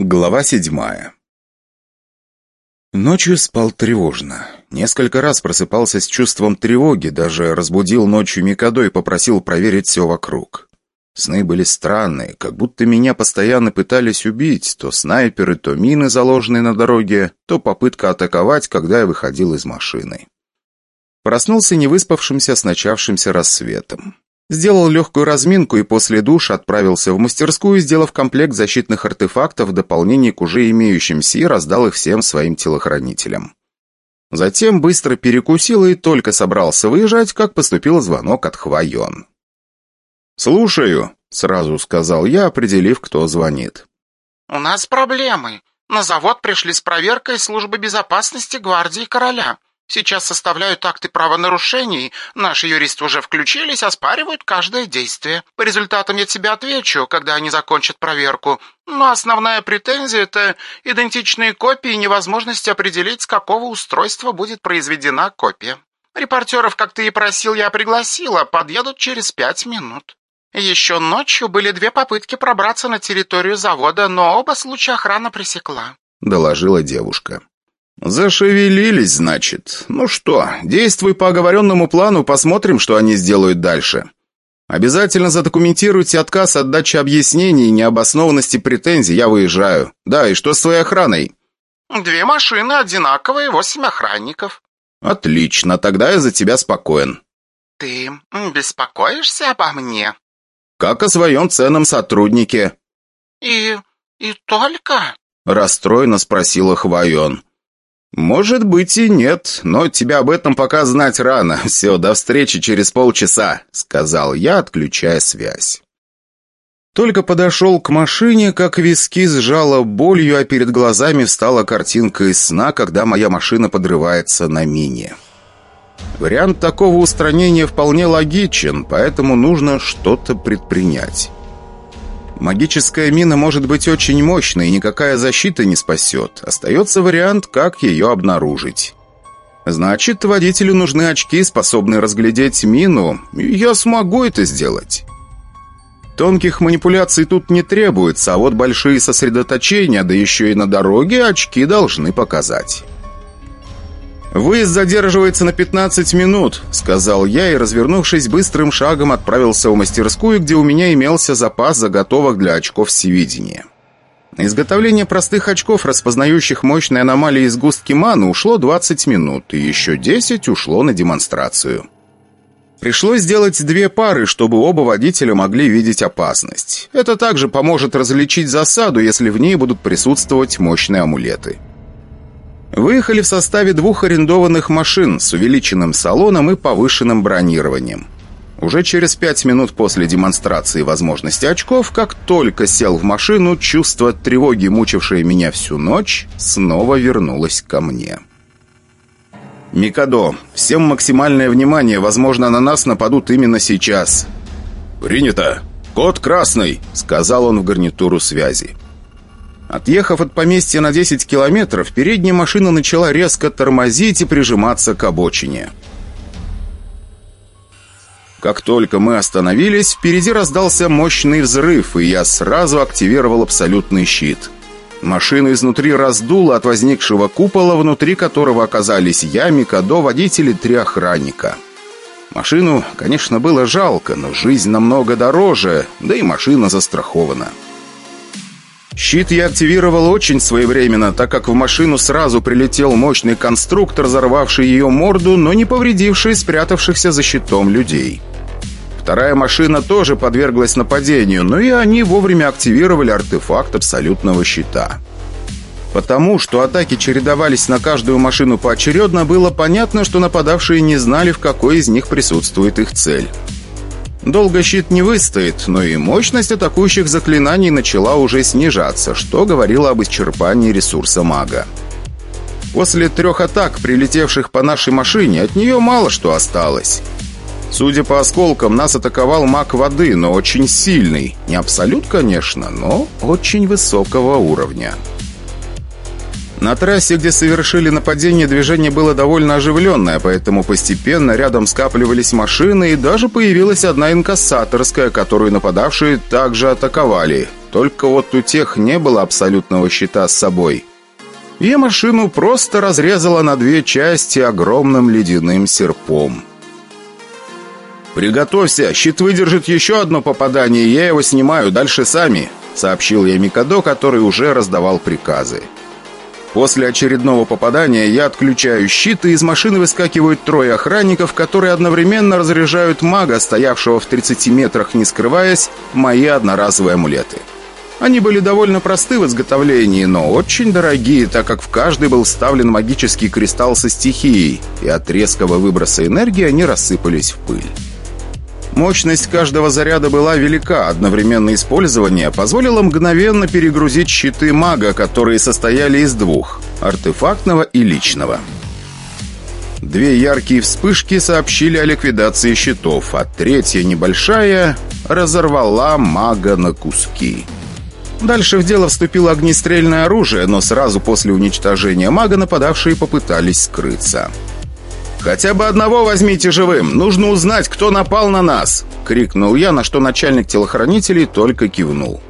Глава седьмая Ночью спал тревожно. Несколько раз просыпался с чувством тревоги, даже разбудил ночью Микадо и попросил проверить все вокруг. Сны были странные, как будто меня постоянно пытались убить, то снайперы, то мины, заложенные на дороге, то попытка атаковать, когда я выходил из машины. Проснулся невыспавшимся с начавшимся рассветом. Сделал легкую разминку и после душа отправился в мастерскую, сделав комплект защитных артефактов в дополнение к уже имеющимся и раздал их всем своим телохранителям. Затем быстро перекусил и только собрался выезжать, как поступил звонок от Хвайон. «Слушаю», — сразу сказал я, определив, кто звонит. «У нас проблемы. На завод пришли с проверкой службы безопасности гвардии короля. Сейчас составляют акты правонарушений, наши юристы уже включились, оспаривают каждое действие. По результатам я тебе отвечу, когда они закончат проверку. Но основная претензия – это идентичные копии и невозможность определить, с какого устройства будет произведена копия. Репортеров, как ты и просил, я пригласила, подъедут через пять минут. Еще ночью были две попытки пробраться на территорию завода, но оба случая охрана пресекла», – доложила девушка. «Зашевелились, значит. Ну что, действуй по оговоренному плану, посмотрим, что они сделают дальше. Обязательно задокументируйте отказ от дачи объяснений и необоснованности претензий, я выезжаю. Да, и что с твоей охраной?» «Две машины одинаковые, восемь охранников». «Отлично, тогда я за тебя спокоен». «Ты беспокоишься обо мне?» «Как о своем ценном сотруднике». «И... и только?» Расстроенно спросила Хвайон. «Может быть и нет, но тебя об этом пока знать рано. Все, до встречи через полчаса», — сказал я, отключая связь. Только подошел к машине, как виски сжало болью, а перед глазами встала картинка из сна, когда моя машина подрывается на мине. Вариант такого устранения вполне логичен, поэтому нужно что-то предпринять. Магическая мина может быть очень мощной, и никакая защита не спасет. Остается вариант, как ее обнаружить. Значит, водителю нужны очки, способные разглядеть мину, я смогу это сделать. Тонких манипуляций тут не требуется, а вот большие сосредоточения, да еще и на дороге, очки должны показать. «Выезд задерживается на 15 минут», — сказал я и, развернувшись, быстрым шагом отправился в мастерскую, где у меня имелся запас заготовок для очков всевидения. изготовление простых очков, распознающих мощные аномалии из густки маны, ушло 20 минут, и еще 10 ушло на демонстрацию. Пришлось сделать две пары, чтобы оба водителя могли видеть опасность. Это также поможет различить засаду, если в ней будут присутствовать мощные амулеты. Выехали в составе двух арендованных машин с увеличенным салоном и повышенным бронированием. Уже через пять минут после демонстрации возможности очков, как только сел в машину, чувство тревоги, мучившее меня всю ночь, снова вернулось ко мне. «Микадо, всем максимальное внимание, возможно, на нас нападут именно сейчас». «Принято! Код красный!» — сказал он в гарнитуру связи. Отъехав от поместья на 10 километров, передняя машина начала резко тормозить и прижиматься к обочине. Как только мы остановились, впереди раздался мощный взрыв, и я сразу активировал абсолютный щит. Машину изнутри раздуло от возникшего купола, внутри которого оказались я, Микадо, водители три охранника. Машину, конечно, было жалко, но жизнь намного дороже, да и машина застрахована. Щит я активировал очень своевременно, так как в машину сразу прилетел мощный конструктор, взорвавший ее морду, но не повредивший спрятавшихся за щитом людей. Вторая машина тоже подверглась нападению, но и они вовремя активировали артефакт абсолютного щита. Потому что атаки чередовались на каждую машину поочередно, было понятно, что нападавшие не знали, в какой из них присутствует их цель. Долго щит не выстоит, но и мощность атакующих заклинаний начала уже снижаться, что говорило об исчерпании ресурса мага. После трех атак, прилетевших по нашей машине, от нее мало что осталось. Судя по осколкам, нас атаковал маг воды, но очень сильный. Не абсолют, конечно, но очень высокого уровня. На трассе, где совершили нападение, движение было довольно оживленное, поэтому постепенно рядом скапливались машины и даже появилась одна инкассаторская, которую нападавшие также атаковали. Только вот у тех не было абсолютного щита с собой. И машину просто разрезала на две части огромным ледяным серпом. «Приготовься, щит выдержит еще одно попадание, я его снимаю, дальше сами», сообщил я Микадо, который уже раздавал приказы. После очередного попадания я отключаю щит, и из машины выскакивают трое охранников, которые одновременно разряжают мага, стоявшего в 30 метрах, не скрываясь, мои одноразовые амулеты. Они были довольно просты в изготовлении, но очень дорогие, так как в каждый был вставлен магический кристалл со стихией, и от резкого выброса энергии они рассыпались в пыль. Мощность каждого заряда была велика, одновременное использование позволило мгновенно перегрузить щиты мага, которые состояли из двух – артефактного и личного. Две яркие вспышки сообщили о ликвидации щитов, а третья, небольшая, разорвала мага на куски. Дальше в дело вступило огнестрельное оружие, но сразу после уничтожения мага нападавшие попытались скрыться. «Хотя бы одного возьмите живым! Нужно узнать, кто напал на нас!» — крикнул я, на что начальник телохранителей только кивнул.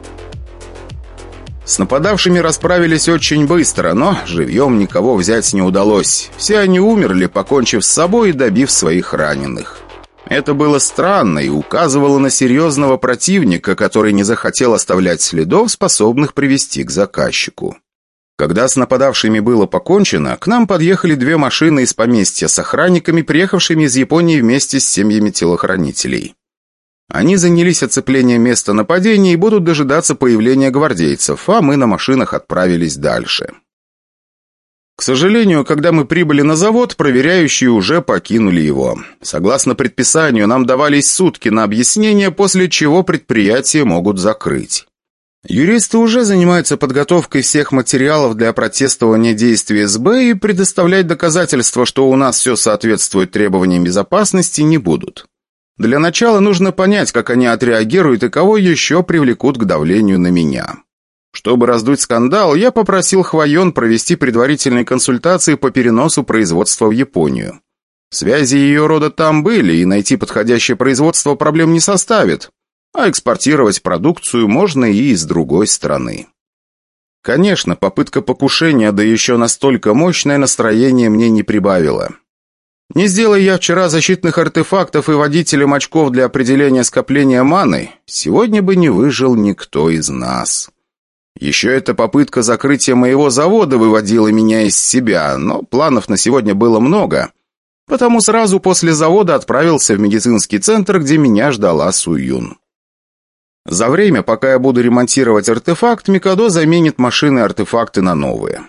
С нападавшими расправились очень быстро, но живьем никого взять не удалось. Все они умерли, покончив с собой и добив своих раненых. Это было странно и указывало на серьезного противника, который не захотел оставлять следов, способных привести к заказчику. Когда с нападавшими было покончено, к нам подъехали две машины из поместья с охранниками, приехавшими из Японии вместе с семьями телохранителей. Они занялись оцеплением места нападения и будут дожидаться появления гвардейцев, а мы на машинах отправились дальше. К сожалению, когда мы прибыли на завод, проверяющие уже покинули его. Согласно предписанию, нам давались сутки на объяснение, после чего предприятие могут закрыть. Юристы уже занимаются подготовкой всех материалов для протестования действий СБ и предоставлять доказательства, что у нас все соответствует требованиям безопасности, не будут. Для начала нужно понять, как они отреагируют и кого еще привлекут к давлению на меня. Чтобы раздуть скандал, я попросил Хвоен провести предварительные консультации по переносу производства в Японию. Связи ее рода там были, и найти подходящее производство проблем не составит а экспортировать продукцию можно и из другой страны. Конечно, попытка покушения, да еще настолько мощное настроение мне не прибавила. Не сделай я вчера защитных артефактов и водителем очков для определения скопления маны, сегодня бы не выжил никто из нас. Еще эта попытка закрытия моего завода выводила меня из себя, но планов на сегодня было много, потому сразу после завода отправился в медицинский центр, где меня ждала Суюн. За время, пока я буду ремонтировать артефакт, Микадо заменит машины артефакты на новые.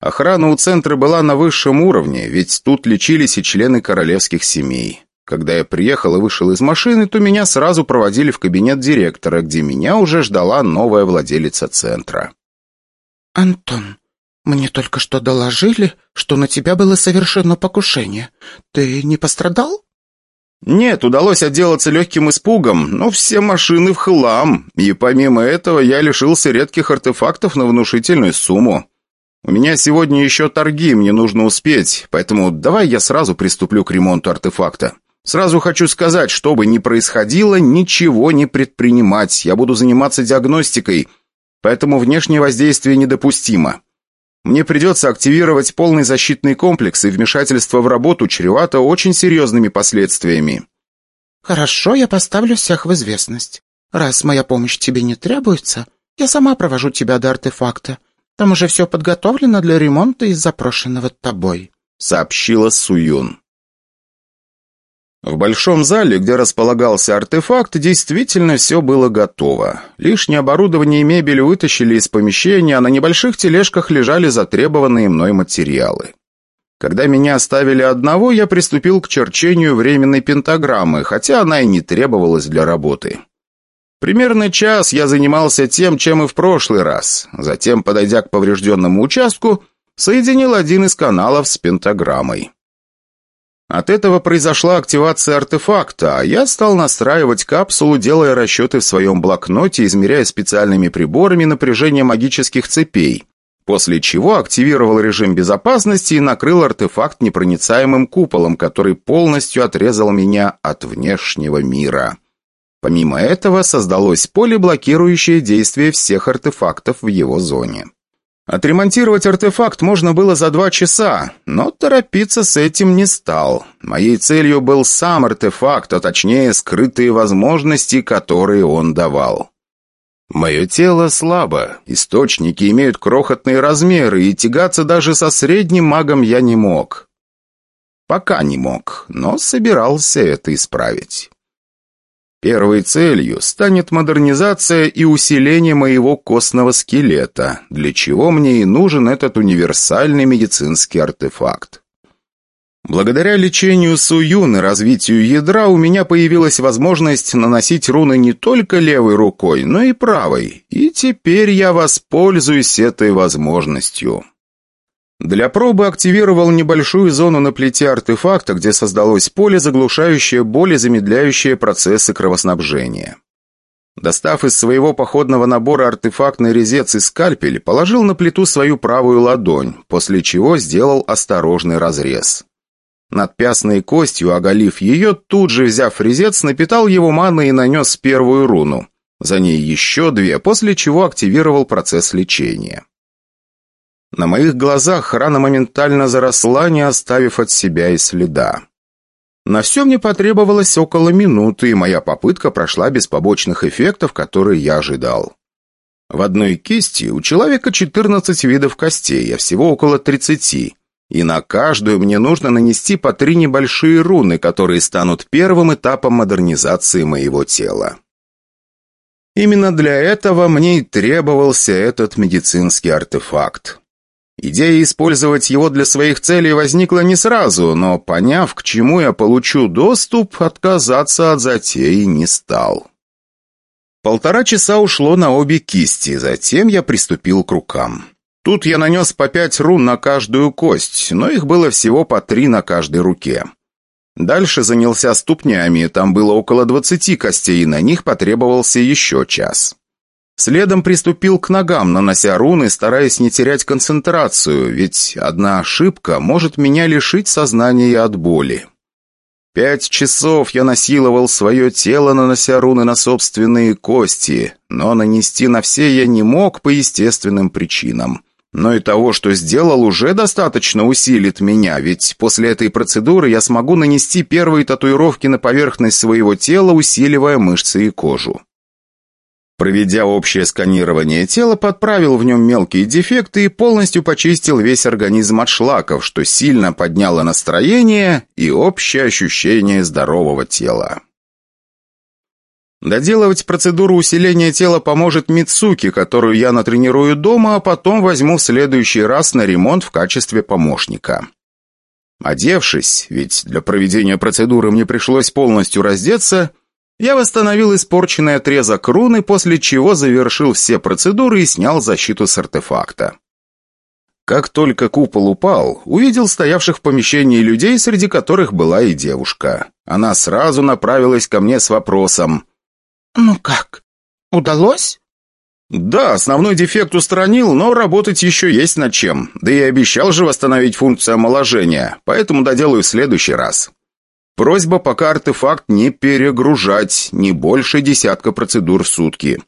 Охрана у центра была на высшем уровне, ведь тут лечились и члены королевских семей. Когда я приехал и вышел из машины, то меня сразу проводили в кабинет директора, где меня уже ждала новая владелица центра. «Антон, мне только что доложили, что на тебя было совершено покушение. Ты не пострадал?» Нет, удалось отделаться легким испугом, но все машины в хлам, и помимо этого я лишился редких артефактов на внушительную сумму. У меня сегодня еще торги, мне нужно успеть, поэтому давай я сразу приступлю к ремонту артефакта. Сразу хочу сказать, что бы ни происходило, ничего не предпринимать, я буду заниматься диагностикой, поэтому внешнее воздействие недопустимо. Мне придется активировать полный защитный комплекс, и вмешательство в работу чревато очень серьезными последствиями». «Хорошо, я поставлю всех в известность. Раз моя помощь тебе не требуется, я сама провожу тебя до артефакта. Там уже все подготовлено для ремонта из запрошенного тобой», — сообщила Суюн. В большом зале, где располагался артефакт, действительно все было готово. Лишнее оборудование и мебель вытащили из помещения, а на небольших тележках лежали затребованные мной материалы. Когда меня оставили одного, я приступил к черчению временной пентаграммы, хотя она и не требовалась для работы. Примерно час я занимался тем, чем и в прошлый раз. Затем, подойдя к поврежденному участку, соединил один из каналов с пентаграммой. От этого произошла активация артефакта, а я стал настраивать капсулу, делая расчеты в своем блокноте, измеряя специальными приборами напряжение магических цепей, после чего активировал режим безопасности и накрыл артефакт непроницаемым куполом, который полностью отрезал меня от внешнего мира. Помимо этого, создалось поле, блокирующее действие всех артефактов в его зоне. Отремонтировать артефакт можно было за два часа, но торопиться с этим не стал. Моей целью был сам артефакт, а точнее скрытые возможности, которые он давал. Мое тело слабо, источники имеют крохотные размеры, и тягаться даже со средним магом я не мог. Пока не мог, но собирался это исправить. Первой целью станет модернизация и усиление моего костного скелета, для чего мне и нужен этот универсальный медицинский артефакт. Благодаря лечению Суюн и развитию ядра у меня появилась возможность наносить руны не только левой рукой, но и правой, и теперь я воспользуюсь этой возможностью. Для пробы активировал небольшую зону на плите артефакта, где создалось поле, заглушающее боль и замедляющее процессы кровоснабжения. Достав из своего походного набора артефактный резец и скальпель, положил на плиту свою правую ладонь, после чего сделал осторожный разрез. Над пясной костью, оголив ее, тут же взяв резец, напитал его маной и нанес первую руну. За ней еще две, после чего активировал процесс лечения. На моих глазах рана моментально заросла, не оставив от себя и следа. На все мне потребовалось около минуты, и моя попытка прошла без побочных эффектов, которые я ожидал. В одной кисти у человека 14 видов костей, а всего около 30. И на каждую мне нужно нанести по три небольшие руны, которые станут первым этапом модернизации моего тела. Именно для этого мне и требовался этот медицинский артефакт. Идея использовать его для своих целей возникла не сразу, но, поняв, к чему я получу доступ, отказаться от затеи не стал. Полтора часа ушло на обе кисти, затем я приступил к рукам. Тут я нанес по пять рун на каждую кость, но их было всего по три на каждой руке. Дальше занялся ступнями, там было около двадцати костей, и на них потребовался еще час. Следом приступил к ногам, нанося руны, стараясь не терять концентрацию, ведь одна ошибка может меня лишить сознания от боли. Пять часов я насиловал свое тело, нанося руны на собственные кости, но нанести на все я не мог по естественным причинам. Но и того, что сделал, уже достаточно усилит меня, ведь после этой процедуры я смогу нанести первые татуировки на поверхность своего тела, усиливая мышцы и кожу. Проведя общее сканирование тела, подправил в нем мелкие дефекты и полностью почистил весь организм от шлаков, что сильно подняло настроение и общее ощущение здорового тела. Доделывать процедуру усиления тела поможет Мицуки, которую я натренирую дома, а потом возьму в следующий раз на ремонт в качестве помощника. Одевшись, ведь для проведения процедуры мне пришлось полностью раздеться, я восстановил испорченный отрезок руны, после чего завершил все процедуры и снял защиту с артефакта. Как только купол упал, увидел стоявших в помещении людей, среди которых была и девушка. Она сразу направилась ко мне с вопросом. «Ну как? Удалось?» «Да, основной дефект устранил, но работать еще есть над чем. Да и обещал же восстановить функцию омоложения, поэтому доделаю в следующий раз». Просьба пока артефакт не перегружать, не больше десятка процедур в сутки.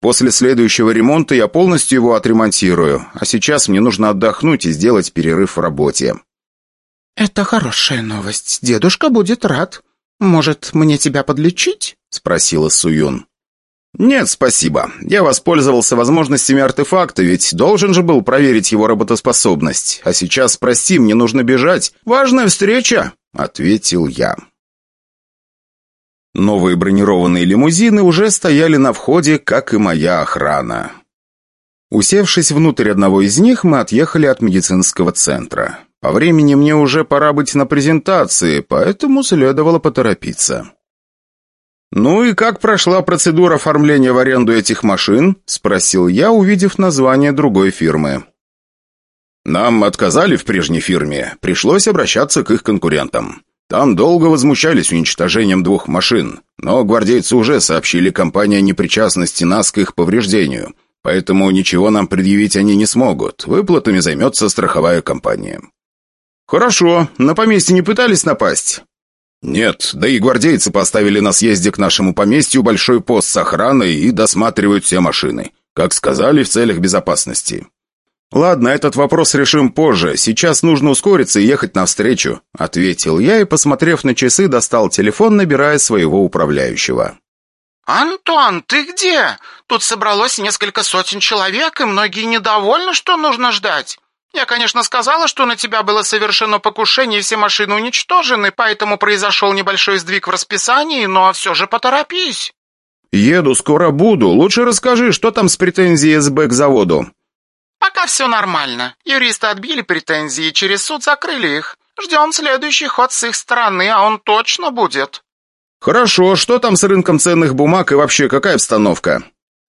После следующего ремонта я полностью его отремонтирую, а сейчас мне нужно отдохнуть и сделать перерыв в работе. «Это хорошая новость. Дедушка будет рад. Может, мне тебя подлечить?» — спросила Суюн. «Нет, спасибо. Я воспользовался возможностями артефакта, ведь должен же был проверить его работоспособность. А сейчас, прости, мне нужно бежать. Важная встреча!» — ответил я. Новые бронированные лимузины уже стояли на входе, как и моя охрана. Усевшись внутрь одного из них, мы отъехали от медицинского центра. По времени мне уже пора быть на презентации, поэтому следовало поторопиться. «Ну и как прошла процедура оформления в аренду этих машин?» – спросил я, увидев название другой фирмы. «Нам отказали в прежней фирме. Пришлось обращаться к их конкурентам. Там долго возмущались уничтожением двух машин, но гвардейцы уже сообщили компании о непричастности нас к их повреждению, поэтому ничего нам предъявить они не смогут. Выплатами займется страховая компания». «Хорошо. На поместье не пытались напасть?» «Нет, да и гвардейцы поставили на съезде к нашему поместью большой пост с охраной и досматривают все машины. Как сказали, в целях безопасности». «Ладно, этот вопрос решим позже. Сейчас нужно ускориться и ехать навстречу», — ответил я и, посмотрев на часы, достал телефон, набирая своего управляющего. «Антон, ты где? Тут собралось несколько сотен человек, и многие недовольны, что нужно ждать. Я, конечно, сказала, что на тебя было совершено покушение, и все машины уничтожены, поэтому произошел небольшой сдвиг в расписании, но все же поторопись». «Еду, скоро буду. Лучше расскажи, что там с претензией СБ к заводу?» «Пока все нормально. Юристы отбили претензии, через суд закрыли их. Ждем следующий ход с их стороны, а он точно будет». «Хорошо. Что там с рынком ценных бумаг и вообще какая обстановка?»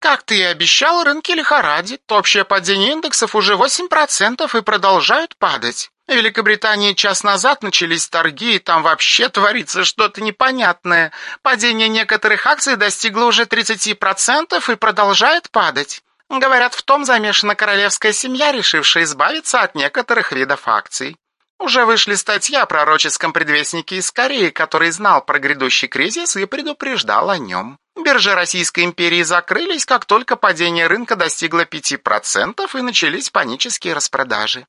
Как ты и обещал, рынки лихорадит. Общее падение индексов уже 8% и продолжают падать. В Великобритании час назад начались торги, и там вообще творится что-то непонятное. Падение некоторых акций достигло уже 30% и продолжает падать. Говорят, в том замешана королевская семья, решившая избавиться от некоторых видов акций. Уже вышли статьи о пророческом предвестнике из Кореи, который знал про грядущий кризис и предупреждал о нем. Биржи Российской империи закрылись, как только падение рынка достигло 5% и начались панические распродажи.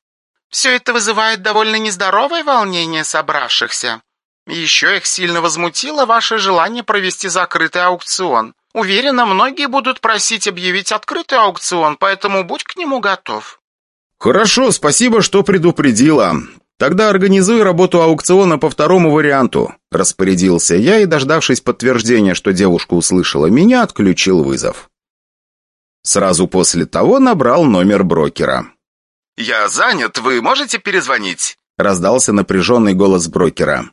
Все это вызывает довольно нездоровое волнение собравшихся. Еще их сильно возмутило ваше желание провести закрытый аукцион. Уверена, многие будут просить объявить открытый аукцион, поэтому будь к нему готов. «Хорошо, спасибо, что предупредила. «Тогда организуй работу аукциона по второму варианту», – распорядился я и, дождавшись подтверждения, что девушка услышала меня, отключил вызов. Сразу после того набрал номер брокера. «Я занят, вы можете перезвонить?» – раздался напряженный голос брокера.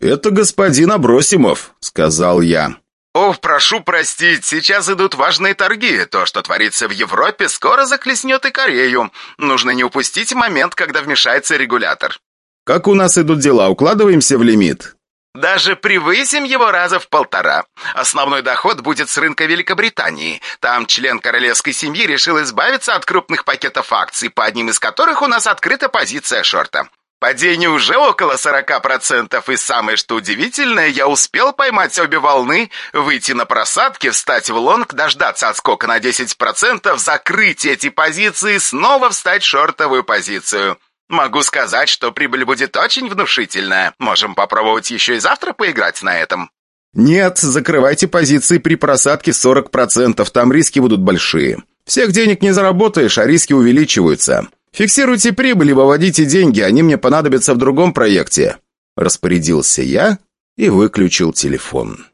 «Это господин Абросимов», – сказал я. «О, прошу простить, сейчас идут важные торги. То, что творится в Европе, скоро захлестнет и Корею. Нужно не упустить момент, когда вмешается регулятор». «Как у нас идут дела? Укладываемся в лимит?» Даже превысим его раза в полтора. Основной доход будет с рынка Великобритании. Там член королевской семьи решил избавиться от крупных пакетов акций, по одним из которых у нас открыта позиция шорта. Падение уже около 40%, и самое что удивительное, я успел поймать обе волны, выйти на просадки, встать в лонг, дождаться отскока на 10%, закрыть эти позиции, снова встать в шортовую позицию. Могу сказать, что прибыль будет очень внушительная. Можем попробовать еще и завтра поиграть на этом. Нет, закрывайте позиции при просадке 40%, там риски будут большие. Всех денег не заработаешь, а риски увеличиваются. «Фиксируйте прибыль выводите деньги, они мне понадобятся в другом проекте», распорядился я и выключил телефон.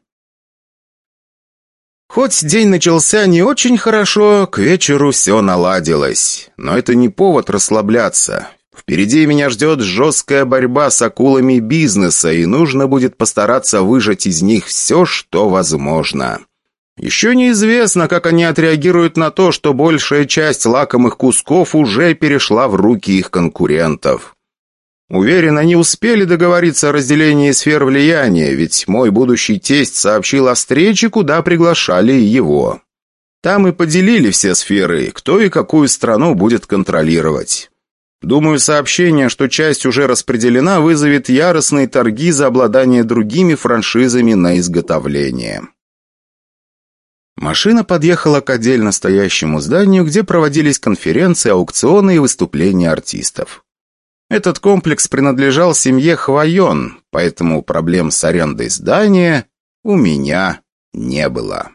Хоть день начался не очень хорошо, к вечеру все наладилось. Но это не повод расслабляться. Впереди меня ждет жесткая борьба с акулами бизнеса, и нужно будет постараться выжать из них все, что возможно. Еще неизвестно, как они отреагируют на то, что большая часть лакомых кусков уже перешла в руки их конкурентов. Уверен, они успели договориться о разделении сфер влияния, ведь мой будущий тесть сообщил о встрече, куда приглашали его. Там и поделили все сферы, кто и какую страну будет контролировать. Думаю, сообщение, что часть уже распределена, вызовет яростные торги за обладание другими франшизами на изготовление. Машина подъехала к отдельно стоящему зданию, где проводились конференции, аукционы и выступления артистов. Этот комплекс принадлежал семье Хвайон, поэтому проблем с арендой здания у меня не было.